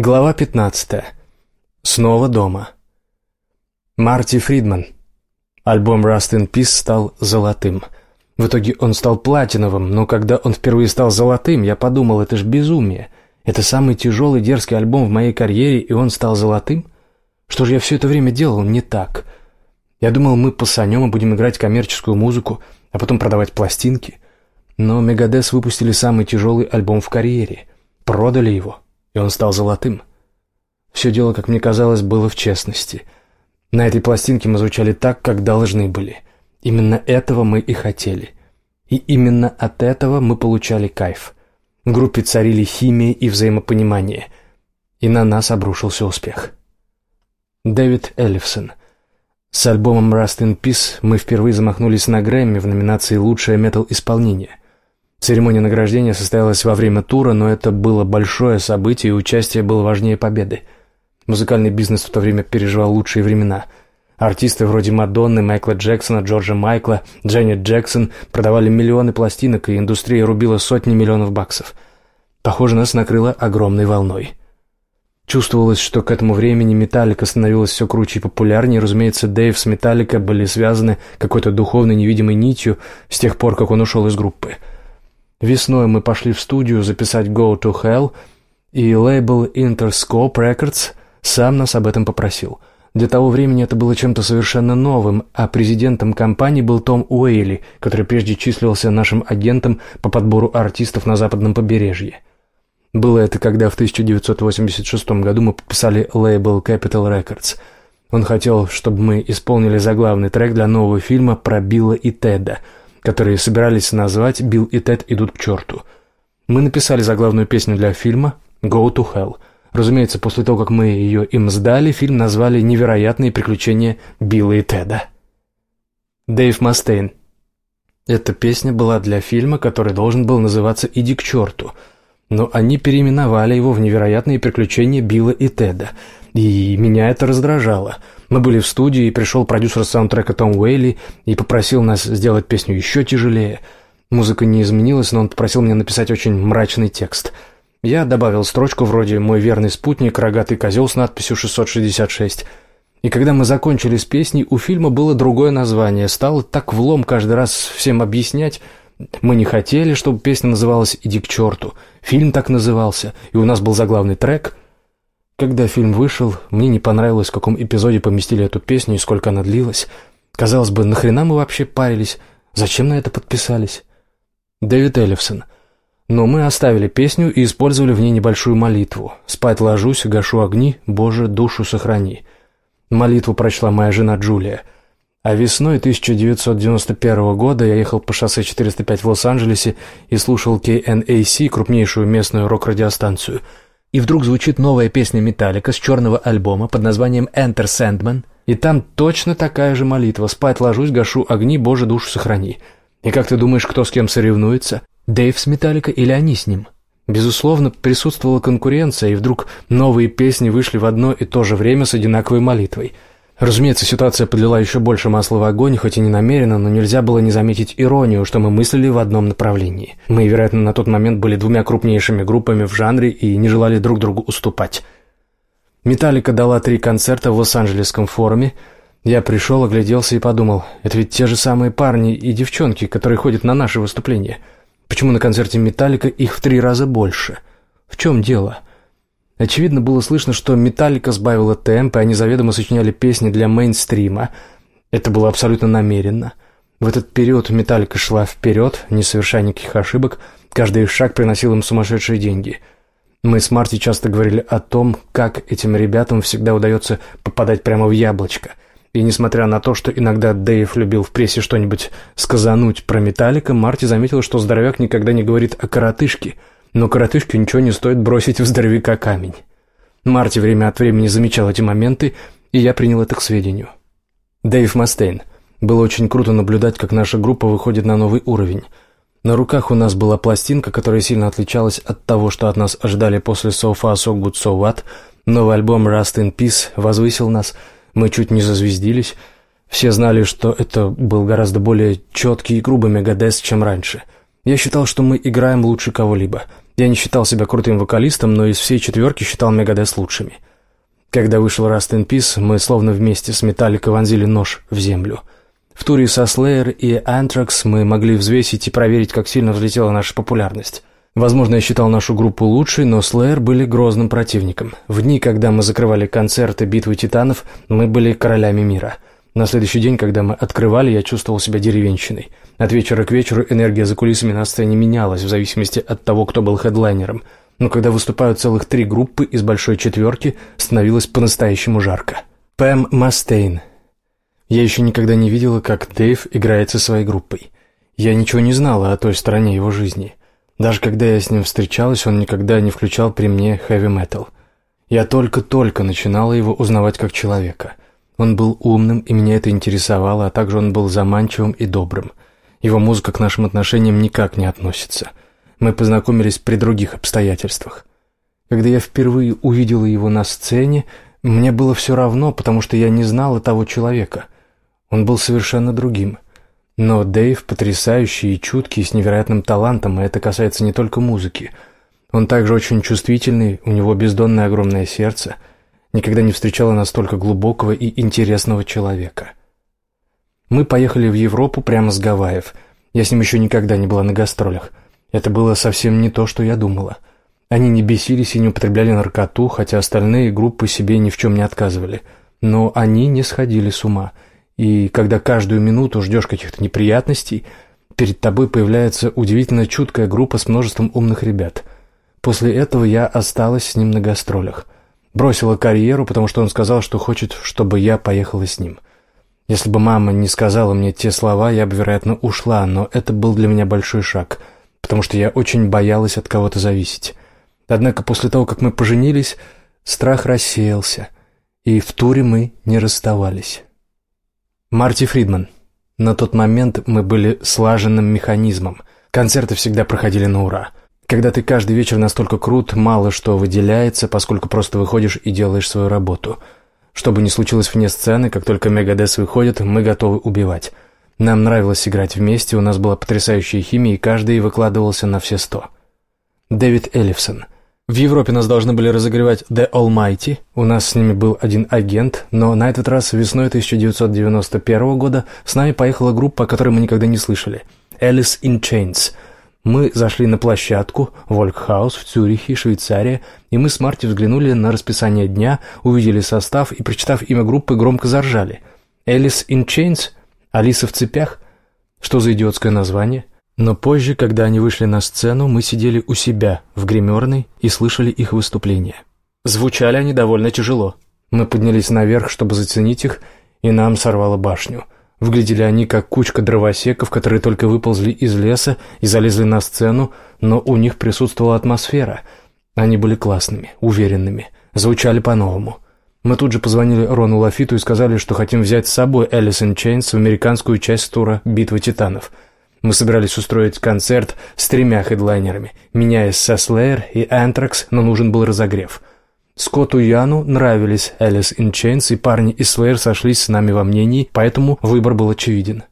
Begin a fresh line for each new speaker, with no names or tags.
Глава 15. Снова дома. Марти Фридман. Альбом Rust in Peace стал золотым. В итоге он стал платиновым, но когда он впервые стал золотым, я подумал, это ж безумие. Это самый тяжелый дерзкий альбом в моей карьере, и он стал золотым? Что же я все это время делал не так? Я думал, мы посанем и будем играть коммерческую музыку, а потом продавать пластинки. Но Мегадес выпустили самый тяжелый альбом в карьере. Продали его и он стал золотым. Все дело, как мне казалось, было в честности. На этой пластинке мы звучали так, как должны были. Именно этого мы и хотели. И именно от этого мы получали кайф. В группе царили химия и взаимопонимание. И на нас обрушился успех. Дэвид Эллифсон. С альбомом «Rust in Peace» мы впервые замахнулись на Грэмми в номинации «Лучшее метал-исполнение». Церемония награждения состоялась во время тура, но это было большое событие, и участие было важнее победы. Музыкальный бизнес в то время переживал лучшие времена. Артисты вроде Мадонны, Майкла Джексона, Джорджа Майкла, Дженнет Джексон продавали миллионы пластинок, и индустрия рубила сотни миллионов баксов. Похоже, нас накрыло огромной волной. Чувствовалось, что к этому времени Металлика становилась все круче и популярнее. Разумеется, Дэйв с Металлика были связаны какой-то духовной невидимой нитью с тех пор, как он ушел из группы. Весной мы пошли в студию записать «Go to Hell», и лейбл Interscope Records сам нас об этом попросил. Для того времени это было чем-то совершенно новым, а президентом компании был Том Уэйли, который прежде числился нашим агентом по подбору артистов на западном побережье. Было это, когда в 1986 году мы подписали лейбл Capital Records. Он хотел, чтобы мы исполнили заглавный трек для нового фильма про Билла и Теда – которые собирались назвать «Билл и Тед идут к черту». Мы написали заглавную песню для фильма «Go to Hell». Разумеется, после того, как мы ее им сдали, фильм назвали «Невероятные приключения Билла и Теда». Дэйв Мастейн. Эта песня была для фильма, который должен был называться «Иди к черту», но они переименовали его в «Невероятные приключения Билла и Теда», и меня это раздражало – мы были в студии, и пришел продюсер саундтрека Том Уэйли и попросил нас сделать песню еще тяжелее. Музыка не изменилась, но он попросил меня написать очень мрачный текст. Я добавил строчку вроде «Мой верный спутник, рогатый козел» с надписью «666». И когда мы закончили с песней, у фильма было другое название. Стало так влом каждый раз всем объяснять. Мы не хотели, чтобы песня называлась «Иди к черту». Фильм так назывался, и у нас был заглавный трек — когда фильм вышел, мне не понравилось, в каком эпизоде поместили эту песню и сколько она длилась. Казалось бы, нахрена мы вообще парились? Зачем на это подписались? Дэвид Эллифсон. Но мы оставили песню и использовали в ней небольшую молитву. «Спать ложусь, гашу огни, Боже, душу сохрани». Молитву прочла моя жена Джулия. А весной 1991 года я ехал по шоссе 405 в Лос-Анджелесе и слушал KNAC, крупнейшую местную рок-радиостанцию – и вдруг звучит новая песня Металлика с черного альбома под названием «Enter Sandman», и там точно такая же молитва «Спать ложусь, гашу огни, Боже, душу сохрани». И как ты думаешь, кто с кем соревнуется? Дэйв с Металлика или они с ним? Безусловно, присутствовала конкуренция, и вдруг новые песни вышли в одно и то же время с одинаковой молитвой – Разумеется, ситуация подлила еще больше масла в огонь, хоть и не намеренно, но нельзя было не заметить иронию, что мы мыслили в одном направлении. Мы, вероятно, на тот момент были двумя крупнейшими группами в жанре и не желали друг другу уступать. «Металлика» дала три концерта в Лос-Анджелесском форуме. Я пришел, огляделся и подумал, это ведь те же самые парни и девчонки, которые ходят на наши выступления. Почему на концерте «Металлика» их в три раза больше? В чем дело?» Очевидно, было слышно, что Металлика сбавила темп, и они заведомо сочиняли песни для мейнстрима. Это было абсолютно намеренно. В этот период Металлика шла вперед, не совершая никаких ошибок, каждый их шаг приносил им сумасшедшие деньги. Мы с Марти часто говорили о том, как этим ребятам всегда удается попадать прямо в яблочко. И несмотря на то, что иногда Дэйв любил в прессе что-нибудь сказануть про Металлика, Марти заметил, что здоровяк никогда не говорит о коротышке – но коротышке ничего не стоит бросить в здоровяка камень. Марти время от времени замечал эти моменты, и я принял это к сведению. Дэйв Мастейн. Было очень круто наблюдать, как наша группа выходит на новый уровень. На руках у нас была пластинка, которая сильно отличалась от того, что от нас ожидали после «So Far, So Good, So What». Новый альбом «Rust in Peace» возвысил нас, мы чуть не зазвездились. Все знали, что это был гораздо более четкий и грубый Мегадес, чем раньше – я считал, что мы играем лучше кого-либо. Я не считал себя крутым вокалистом, но из всей четверки считал Мегадес лучшими. Когда вышел Rust in Peace, мы словно вместе с Металликой вонзили нож в землю. В туре со Slayer и Anthrax мы могли взвесить и проверить, как сильно взлетела наша популярность. Возможно, я считал нашу группу лучшей, но Slayer были грозным противником. В дни, когда мы закрывали концерты «Битвы титанов», мы были королями мира. На следующий день, когда мы открывали, я чувствовал себя деревенщиной. От вечера к вечеру энергия за кулисами на сцене менялась в зависимости от того, кто был хедлайнером. Но когда выступают целых три группы из большой четверки, становилось по-настоящему жарко. Пэм Мастейн. Я еще никогда не видела, как Дэйв играет со своей группой. Я ничего не знала о той стороне его жизни. Даже когда я с ним встречалась, он никогда не включал при мне хэви-метал. Я только-только начинала его узнавать как человека. Он был умным, и меня это интересовало, а также он был заманчивым и добрым. Его музыка к нашим отношениям никак не относится. Мы познакомились при других обстоятельствах. Когда я впервые увидела его на сцене, мне было все равно, потому что я не знала того человека. Он был совершенно другим. Но Дэйв потрясающий и чуткий, с невероятным талантом, и это касается не только музыки. Он также очень чувствительный, у него бездонное огромное сердце. Никогда не встречала настолько глубокого и интересного человека. Мы поехали в Европу прямо с Гавайев. Я с ним еще никогда не была на гастролях. Это было совсем не то, что я думала. Они не бесились и не употребляли наркоту, хотя остальные группы себе ни в чем не отказывали. Но они не сходили с ума – и когда каждую минуту ждешь каких-то неприятностей, перед тобой появляется удивительно чуткая группа с множеством умных ребят. После этого я осталась с ним на гастролях. Бросила карьеру, потому что он сказал, что хочет, чтобы я поехала с ним. Если бы мама не сказала мне те слова, я бы, вероятно, ушла, но это был для меня большой шаг, потому что я очень боялась от кого-то зависеть. Однако после того, как мы поженились, страх рассеялся, и в туре мы не расставались. Марти Фридман. На тот момент мы были слаженным механизмом. Концерты всегда проходили на ура. Когда ты каждый вечер настолько крут, мало что выделяется, поскольку просто выходишь и делаешь свою работу. Что бы ни случилось вне сцены, как только Мегадес выходит, мы готовы убивать. Нам нравилось играть вместе, у нас была потрясающая химия, и каждый выкладывался на все сто. Дэвид Эллифсон – в Европе нас должны были разогревать The Almighty, у нас с ними был один агент, но на этот раз весной 1991 года с нами поехала группа, о которой мы никогда не слышали – Alice in Chains. Мы зашли на площадку Волкхаус в Цюрихе, Швейцария, и мы с Марти взглянули на расписание дня, увидели состав и, прочитав имя группы, громко заржали. Alice in Chains? Алиса в цепях? Что за идиотское название? – но позже, когда они вышли на сцену, мы сидели у себя, в гримерной, и слышали их выступления. Звучали они довольно тяжело. Мы поднялись наверх, чтобы заценить их, и нам сорвало башню. Выглядели они как кучка дровосеков, которые только выползли из леса и залезли на сцену, но у них присутствовала атмосфера. Они были классными, уверенными, звучали по-новому. Мы тут же позвонили Рону Лафиту и сказали, что хотим взять с собой Элисон Чейнс в американскую часть тура «Битва титанов». Мы собирались устроить концерт с тремя хедлайнерами, меняясь со Slayer и Anthrax, но нужен был разогрев. Скотту Яну нравились Alice in Chains, и парни из Slayer сошлись с нами во мнении, поэтому выбор был очевиден.